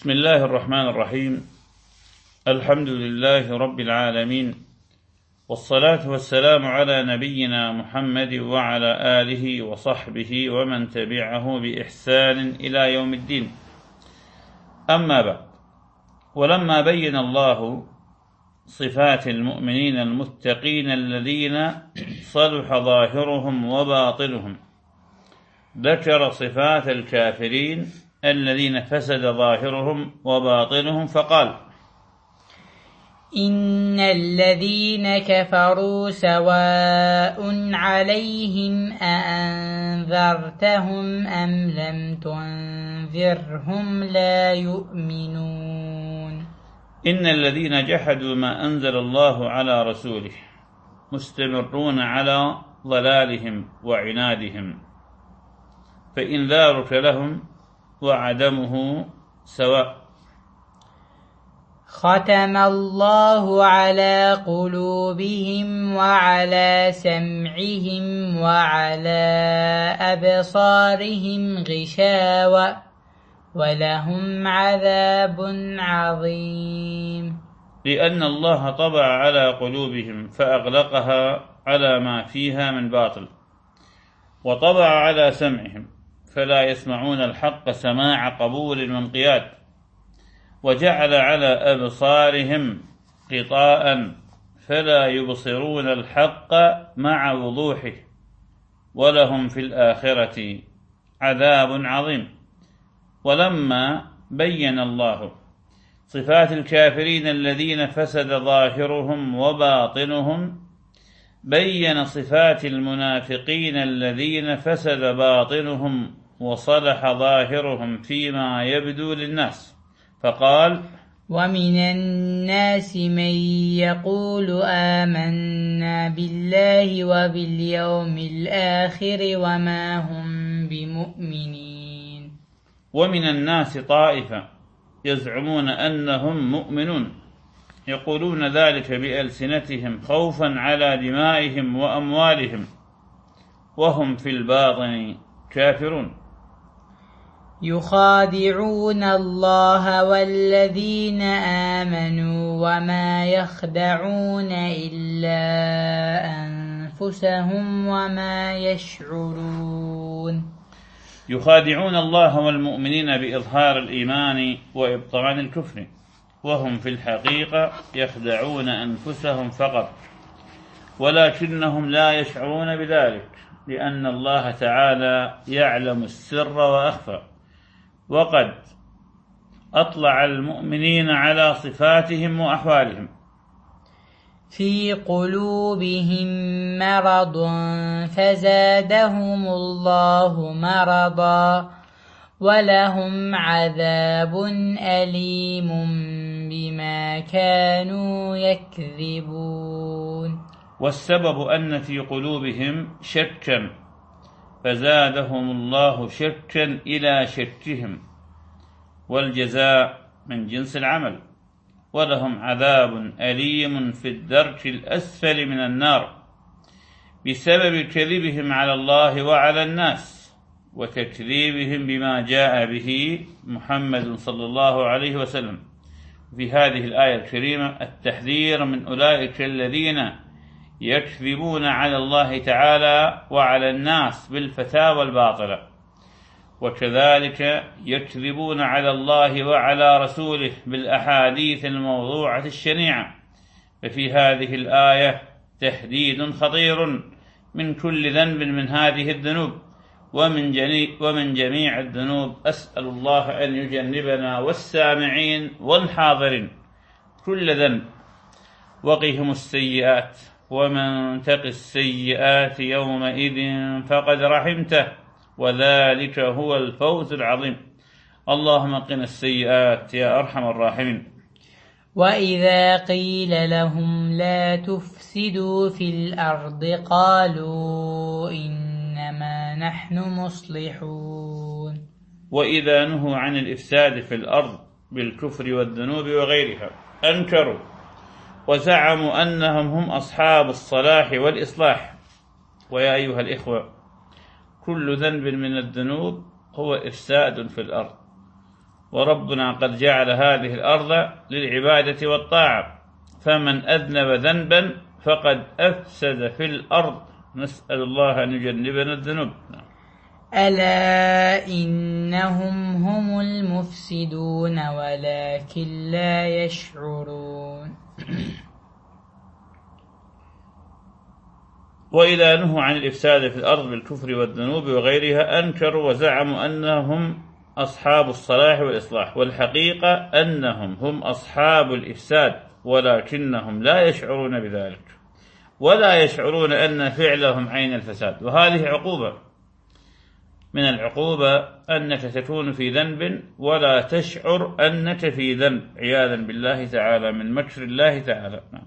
بسم الله الرحمن الرحيم. الحمد لله رب العالمين. والصلاة والسلام على نبينا محمد وعلى آله وصحبه ومن تبعه بإحسان إلى يوم الدين. أما بعد ولما بين الله صفات المؤمنين المتقين الذين صلح ظاهرهم وباطنهم ذكر صفات الكافرين الذين فسد ظاهرهم وباطنهم فقال إن الذين كفروا سواء عليهم أأنذرتهم أم لم تنذرهم لا يؤمنون. إن الذين جحدوا ما أنزل الله على رسوله مستمرون على ضلالهم وعنادهم فإنذارك لهم وعدمه سواء. ختم الله على قلوبهم وعلى سمعهم وعلى أبصارهم غشاوة ولهم عذاب عظيم. لأن الله طبع على قلوبهم فأغلقها على ما فيها من باطل وطبع على سمعهم. فلا يسمعون الحق سماع قبول وانقياد وجعل على أبصارهم غطاء فلا يبصرون الحق مع وضوحه ولهم في الآخرة عذاب عظيم. ولما بين الله صفات الكافرين الذين فسد ظاهرهم وباطنهم بين صفات المنافقين الذين فسد باطنهم وصلح ظاهرهم فيما يبدو للناس. فقال ومن الناس من يقول آمنا بالله وباليوم الآخر وما هم بمؤمنين. ومن الناس طائفة يزعمون أنهم مؤمنون يقولون ذلك بألسنتهم خوفا على دمائهم وأموالهم وهم في الباطن كافرون. يخادعون الله والذين آمنوا وما يخدعون إلا أنفسهم وما يشعرون. يخادعون الله والمؤمنين بإظهار الإيمان وإبطان الكفر وهم في الحقيقة يخدعون أنفسهم فقط ولكنهم لا يشعرون بذلك لأن الله تعالى يعلم السر وأخفى. وقد أطلع المؤمنين على صفاتهم وأحوالهم. في قلوبهم مرض فزادهم الله مرضا ولهم عذاب أليم بما كانوا يكذبون. والسبب أن في قلوبهم شكا فزادهم الله شكا إلى شكهم والجزاء من جنس العمل ولهم عذاب أليم في الدرك الأسفل من النار بسبب كذبهم على الله وعلى الناس وتكذيبهم بما جاء به محمد صلى الله عليه وسلم. في هذه الآية الكريمة التحذير من أولئك الذين يكذبون على الله تعالى وعلى الناس بالفتاوى الباطلة. وكذلك يكذبون على الله وعلى رسوله بالأحاديث الموضوعة الشنيعة. ففي هذه الآية تهديد خطير من كل ذنب من هذه الذنوب. ومن, ومن جميع الذنوب أسأل الله أن يجنبنا والسامعين والحاضرين كل ذنب. وقهم السيئات. ومن تق السيئات يومئذ فقد رحمته وذلك هو الفوز العظيم. اللهم قنا السيئات يا أرحم الراحمين. وإذا قيل لهم لا تفسدوا في الأرض قالوا إنما نحن مصلحون. وإذا نهوا عن الإفساد في الأرض بالكفر والذنوب وغيرها أنكروا وزعموا أنهم هم أصحاب الصلاح والإصلاح. ويا أيها الإخوة كل ذنب من الذنوب هو إفساد في الأرض. وربنا قد جعل هذه الأرض للعبادة والطاعة. فمن أذنب ذنبا فقد أفسد في الأرض. نسأل الله أن يجنبنا الذنوب. ألا إنهم هم المفسدون ولكن لا يشعرون. وإذا نهوا عن الإفساد في الأرض بالكفر والذنوب وغيرها أنكروا وزعموا أنهم أصحاب الصلاح والإصلاح والحقيقة أنهم هم أصحاب الإفساد ولكنهم لا يشعرون بذلك ولا يشعرون أن فعلهم عين الفساد وهذه عقوبة. من العقوبة أنك تكون في ذنب ولا تشعر أنك في ذنب. عياذا بالله تعالى من مكر الله تعالى. نعم.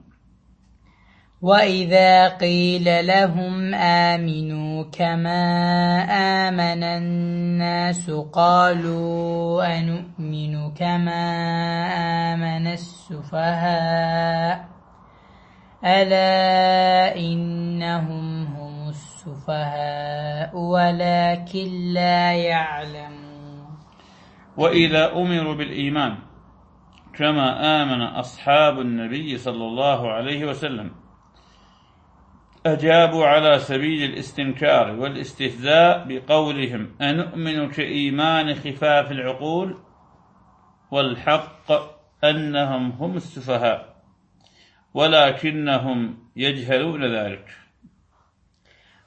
وإذا قيل لهم آمنوا كما آمن الناس قالوا أنؤمن كما آمن السفهاء. ألا إنهم هم السفهاء ولكن لا يعلمون وإذا أمروا بالإيمان كما آمن أصحاب النبي صلى الله عليه وسلم أجابوا على سبيل الاستنكار والاستهزاء بقولهم أنؤمن كإيمان خفاف العقول؟ والحق أنهم هم السفهاء ولكنهم يجهلون ذلك.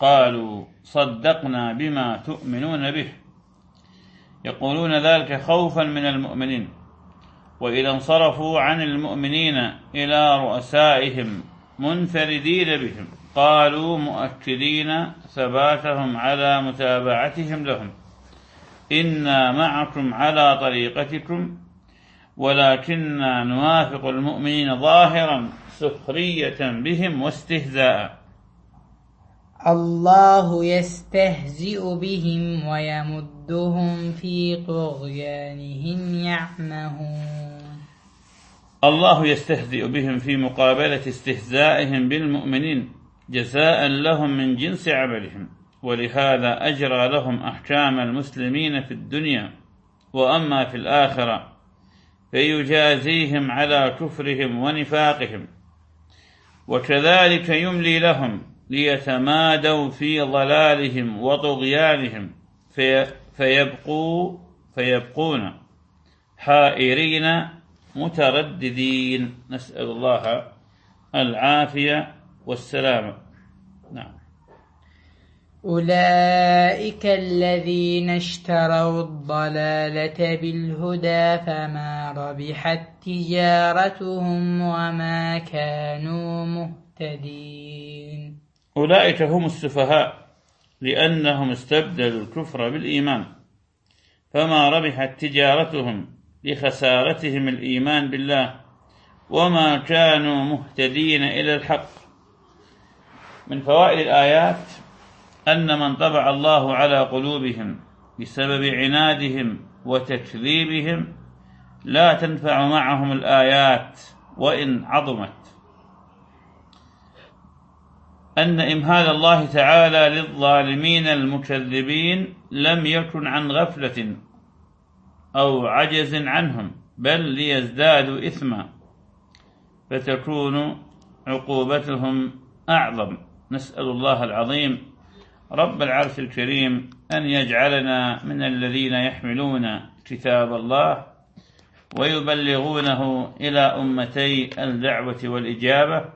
قالوا صدقنا بما تؤمنون به. يقولون ذلك خوفا من المؤمنين. وإذا انصرفوا عن المؤمنين إلى رؤسائهم منفردين بهم قالوا مؤكدين ثباتهم على متابعتهم لهم. إنا معكم على طريقتكم ولكننا نوافق المؤمنين ظاهرا سخرية بهم واستهزاء. الله يستهزئ بهم ويمدهم في طغيانهم يعمهون. الله يستهزئ بهم في مقابلة استهزائهم بالمؤمنين جزاء لهم من جنس عملهم ولهذا أجرى لهم أحكام المسلمين في الدنيا وأما في الآخرة فيجازيهم على كفرهم ونفاقهم وكذلك يملي لهم ليتمادوا في ضلالهم وطغيانهم. في فيبقوا فيبقون حائرين مترددين. نسأل الله العافية والسلامة. نعم. أولئك الذين اشتروا الضلالة بالهدى فما ربحت تجارتهم وما كانوا مهتدين. أولئك هم السفهاء لأنهم استبدلوا الكفر بالإيمان فما ربحت تجارتهم لخسارتهم الإيمان بالله وما كانوا مهتدين إلى الحق. من فوائد الآيات أن من طبع الله على قلوبهم بسبب عنادهم وتكذيبهم لا تنفع معهم الآيات وإن عظمت. أن إمهال الله تعالى للظالمين المكذبين لم يكن عن غفلة أو عجز عنهم بل ليزدادوا إثما فتكون عقوبتهم أعظم. نسأل الله العظيم رب العرش الكريم أن يجعلنا من الذين يحملون كتاب الله ويبلغونه إلى أمتي الدعوة والإجابة